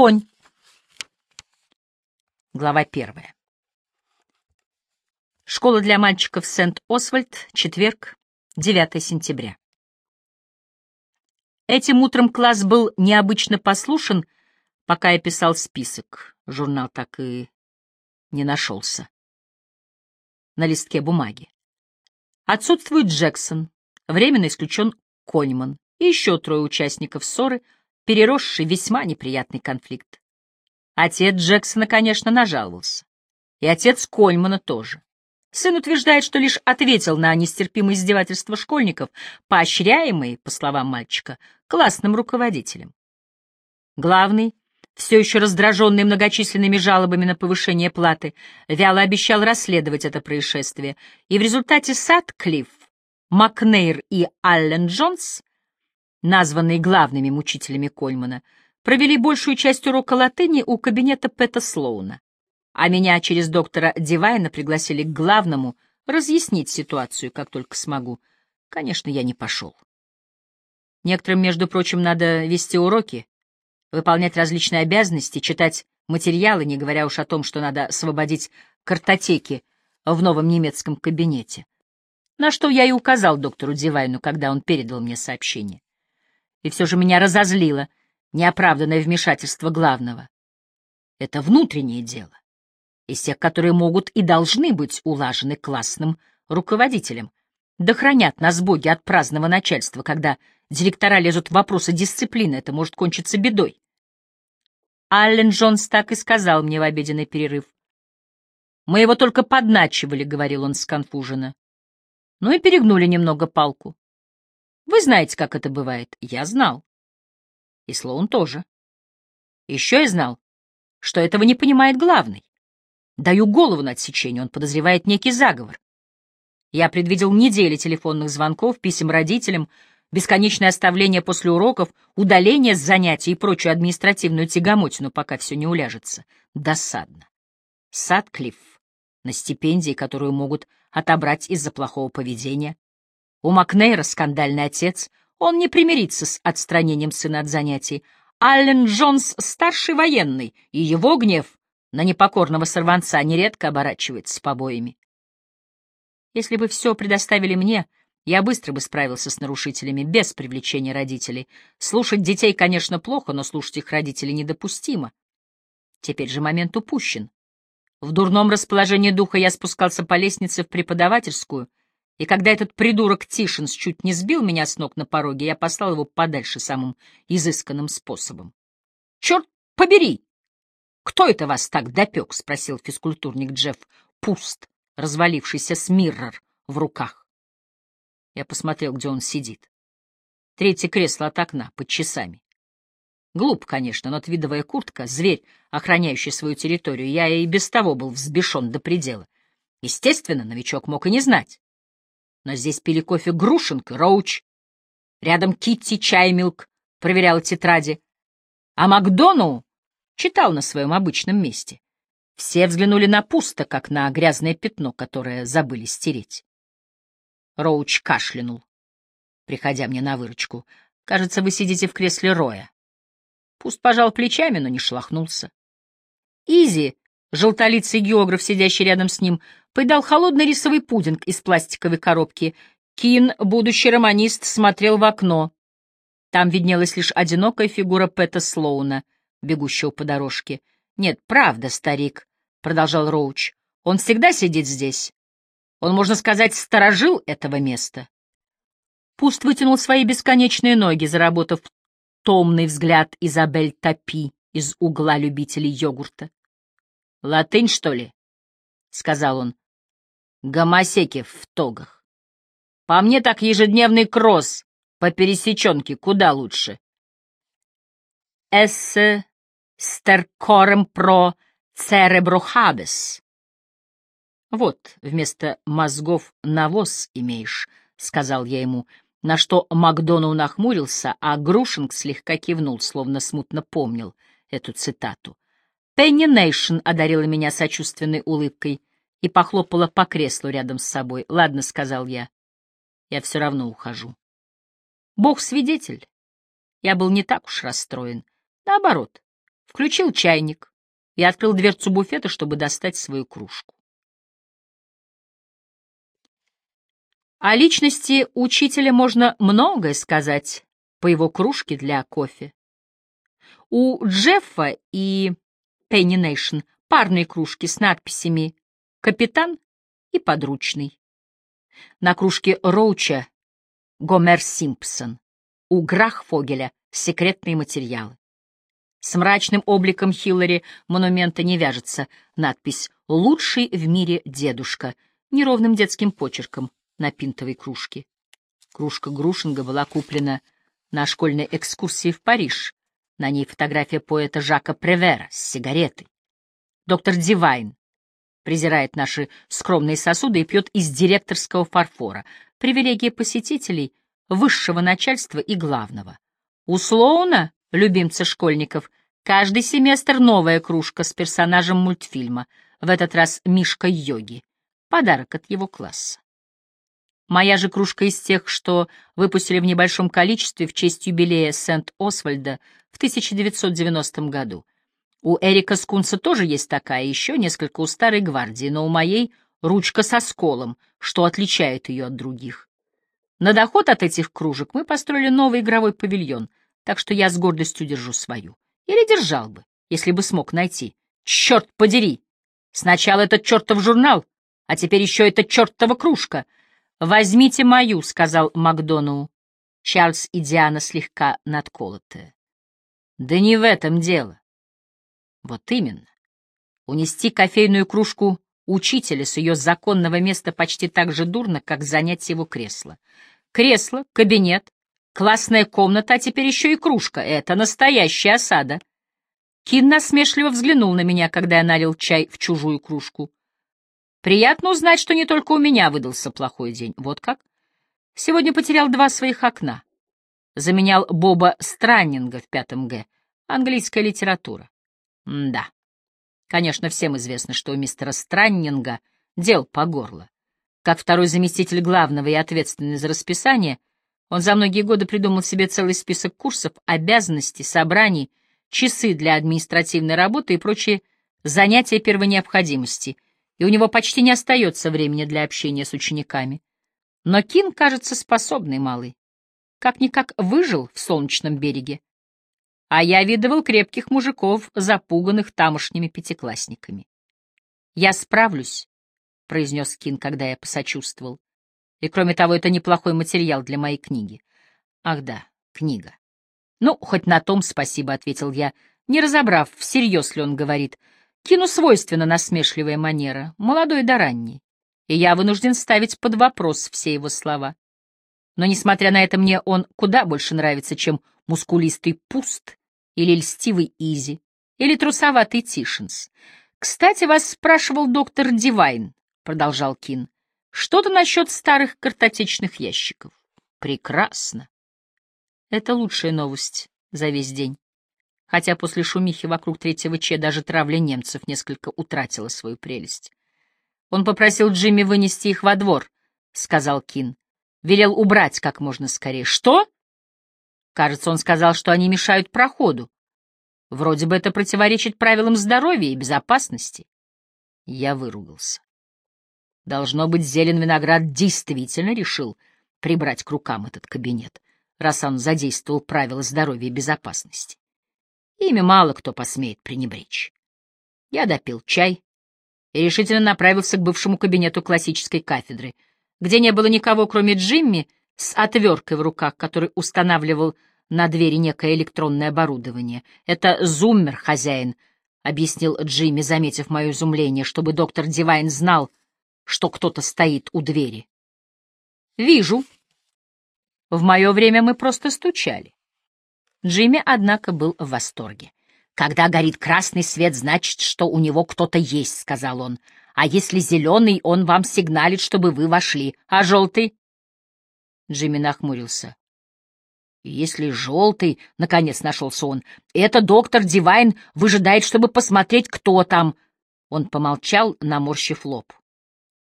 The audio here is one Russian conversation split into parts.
конь. Глава первая. Школа для мальчиков Сент-Освальд, четверг, 9 сентября. Этим утром класс был необычно послушен, пока я писал список. Журнал так и не нашелся. На листке бумаги. Отсутствует Джексон, временно исключен Коньман и еще трое участников ссоры, переросший весьма неприятный конфликт. Отец Джексона, конечно, нажаловался. И отец Коньмана тоже. Сын утверждает, что лишь ответил на нестерпимое издевательство школьников, поощряемые, по словам мальчика, классным руководителем. Главный, все еще раздраженный многочисленными жалобами на повышение платы, вяло обещал расследовать это происшествие, и в результате Садклифф, Макнейр и Аллен Джонс, названные главными мучителями Кольмана, провели большую часть урока латыни у кабинета Пэта Слоуна а меня через доктора Дивайна пригласили к главному разъяснить ситуацию, как только смогу. Конечно, я не пошел. Некоторым, между прочим, надо вести уроки, выполнять различные обязанности, читать материалы, не говоря уж о том, что надо освободить картотеки в новом немецком кабинете. На что я и указал доктору Дивайну, когда он передал мне сообщение. И все же меня разозлило неоправданное вмешательство главного. Это внутреннее дело из тех, которые могут и должны быть улажены классным руководителем. Да хранят нас боги от праздного начальства, когда директора лезут в вопросы дисциплины, это может кончиться бедой. Аллен Джонс так и сказал мне в обеденный перерыв. «Мы его только подначивали», — говорил он сконфуженно. Ну и перегнули немного палку. Вы знаете, как это бывает. Я знал. И Слоун тоже. Еще я знал, что этого не понимает главный. Даю голову на отсечение, он подозревает некий заговор. Я предвидел недели телефонных звонков, писем родителям, бесконечное оставление после уроков, удаление с занятий и прочую административную тягомотину, пока все не уляжется. Досадно. Садклифф на стипендии, которую могут отобрать из-за плохого поведения. У Макнейра скандальный отец, он не примирится с отстранением сына от занятий. Аллен Джонс — старший военный, и его гнев на непокорного сорванца нередко оборачивается побоями. Если бы все предоставили мне, я быстро бы справился с нарушителями без привлечения родителей. Слушать детей, конечно, плохо, но слушать их родителей недопустимо. Теперь же момент упущен. В дурном расположении духа я спускался по лестнице в преподавательскую, и когда этот придурок Тишинс чуть не сбил меня с ног на пороге, я послал его подальше самым изысканным способом. «Черт побери!» «Кто это вас так допек?» — спросил физкультурник Джефф Пуст, развалившийся с миррор в руках. Я посмотрел, где он сидит. Третье кресло от окна, под часами. Глуп, конечно, но твидовая куртка, зверь, охраняющий свою территорию, я и без того был взбешен до предела. Естественно, новичок мог и не знать. Но здесь пили кофе Грушинг и Роуч. Рядом Китти Чаймилк проверяла тетради. А Макдону читал на своем обычном месте. Все взглянули на пусто, как на грязное пятно, которое забыли стереть. Роуч кашлянул, приходя мне на выручку. «Кажется, вы сидите в кресле Роя». Пуст пожал плечами, но не шлахнулся. Изи, желтолицый географ, сидящий рядом с ним, поедал холодный рисовый пудинг из пластиковой коробки. Кин, будущий романист, смотрел в окно. Там виднелась лишь одинокая фигура Пэта Слоуна — бегущего по дорожке. «Нет, правда, старик», — продолжал Роуч, — «он всегда сидит здесь. Он, можно сказать, сторожил этого места». Пуст вытянул свои бесконечные ноги, заработав томный взгляд Изабель Топи из угла любителей йогурта. «Латынь, что ли?» — сказал он. «Гомосеки в тогах. По мне так ежедневный кросс по пересеченке куда лучше». «Эссе стеркорем про цереброхабес. Вот, вместо мозгов навоз имеешь, — сказал я ему, на что Макдоналл нахмурился, а Грушинг слегка кивнул, словно смутно помнил эту цитату. Пенни Нейшн одарила меня сочувственной улыбкой и похлопала по креслу рядом с собой. «Ладно», — сказал я, — «я все равно ухожу». Бог свидетель. Я был не так уж расстроен. Наоборот, включил чайник и открыл дверцу буфета, чтобы достать свою кружку. О личности учителя можно многое сказать по его кружке для кофе. У Джеффа и Пенни Нейшн парные кружки с надписями «Капитан» и «Подручный». На кружке Роуча Гомер Симпсон, у Грахфогеля секретные материалы. С мрачным обликом Хиллари монумента не вяжется надпись «Лучший в мире дедушка» неровным детским почерком на пинтовой кружке. Кружка Грушинга была куплена на школьной экскурсии в Париж. На ней фотография поэта Жака Превера с сигаретой. Доктор Дивайн презирает наши скромные сосуды и пьет из директорского фарфора. Привилегия посетителей, высшего начальства и главного. У Слоуна, любимца школьников, каждый семестр новая кружка с персонажем мультфильма, в этот раз Мишка Йоги. Подарок от его класса. Моя же кружка из тех, что выпустили в небольшом количестве в честь юбилея Сент-Освальда в 1990 году. У Эрика Скунса тоже есть такая, еще несколько у Старой Гвардии, но у моей ручка со сколом, что отличает ее от других. На доход от этих кружек мы построили новый игровой павильон, так что я с гордостью держу свою. Или держал бы, если бы смог найти. Черт подери! Сначала этот чертов журнал, а теперь еще эта чертова кружка — «Возьмите мою», — сказал Макдоналл. Чарльз и Диана слегка надколотые. «Да не в этом дело». «Вот именно. Унести кофейную кружку учителя с ее законного места почти так же дурно, как занять его кресло. Кресло, кабинет, классная комната, а теперь еще и кружка. Это настоящая осада». Кин насмешливо взглянул на меня, когда я налил чай в чужую кружку. Приятно узнать, что не только у меня выдался плохой день. Вот как? Сегодня потерял два своих окна. Заменял Боба Страннинга в пятом Г. Английская литература. Да. Конечно, всем известно, что у мистера Страннинга дел по горло. Как второй заместитель главного и ответственный за расписание, он за многие годы придумал себе целый список курсов, обязанностей, собраний, часы для административной работы и прочие занятия первой необходимости — и у него почти не остается времени для общения с учениками. Но Кин, кажется, способный малый. Как-никак выжил в солнечном береге. А я видывал крепких мужиков, запуганных тамошними пятиклассниками. «Я справлюсь», — произнес Кин, когда я посочувствовал. «И кроме того, это неплохой материал для моей книги». «Ах да, книга». «Ну, хоть на том спасибо», — ответил я, не разобрав, всерьез ли он говорит — Кину свойственна насмешливая манера, молодой да ранний, и я вынужден ставить под вопрос все его слова. Но, несмотря на это, мне он куда больше нравится, чем мускулистый Пуст или льстивый Изи, или трусоватый Тишинс. «Кстати, вас спрашивал доктор Дивайн», — продолжал Кин. «Что-то насчет старых картотечных ящиков». «Прекрасно. Это лучшая новость за весь день хотя после шумихи вокруг третьего Че даже травля немцев несколько утратила свою прелесть. Он попросил Джимми вынести их во двор, — сказал Кин. Велел убрать как можно скорее. Что? Кажется, он сказал, что они мешают проходу. Вроде бы это противоречит правилам здоровья и безопасности. Я выругался. Должно быть, Зелен Виноград действительно решил прибрать к рукам этот кабинет, раз он задействовал правила здоровья и безопасности. Ими мало кто посмеет пренебречь. Я допил чай и решительно направился к бывшему кабинету классической кафедры, где не было никого, кроме Джимми, с отверткой в руках, который устанавливал на двери некое электронное оборудование. «Это зуммер, хозяин», — объяснил Джимми, заметив мое изумление, чтобы доктор Дивайн знал, что кто-то стоит у двери. «Вижу. В мое время мы просто стучали. Джимми, однако, был в восторге. «Когда горит красный свет, значит, что у него кто-то есть», — сказал он. «А если зеленый, он вам сигналит, чтобы вы вошли. А желтый?» Джимми нахмурился. «Если желтый, — наконец нашелся он, — это доктор Дивайн выжидает, чтобы посмотреть, кто там». Он помолчал, наморщив лоб.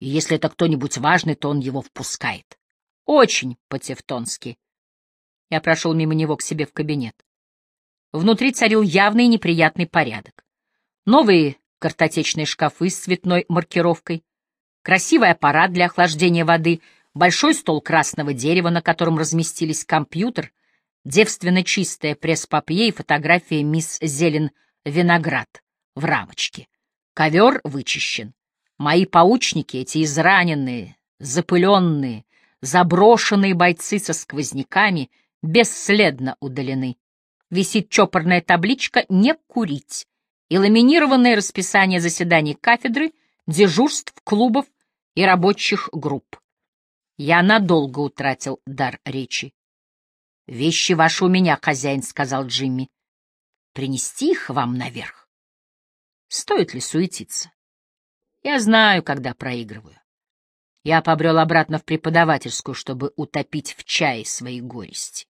«И если это кто-нибудь важный, то он его впускает. Очень по-тевтонски». Я прошел мимо него к себе в кабинет. Внутри царил явный неприятный порядок. Новые картотечные шкафы с цветной маркировкой, красивый аппарат для охлаждения воды, большой стол красного дерева, на котором разместились компьютер, девственно чистая пресс-папье и фотография мисс Зелен Виноград в рамочке. Ковер вычищен. Мои паучники, эти израненные, запыленные, заброшенные бойцы со сквозняками, бесследно удалены. Висит чопорная табличка «Не курить» и ламинированное расписание заседаний кафедры, дежурств, клубов и рабочих групп. Я надолго утратил дар речи. «Вещи ваши у меня, хозяин», — сказал Джимми. «Принести их вам наверх?» Стоит ли суетиться? Я знаю, когда проигрываю. Я побрел обратно в преподавательскую, чтобы утопить в чае свои горести.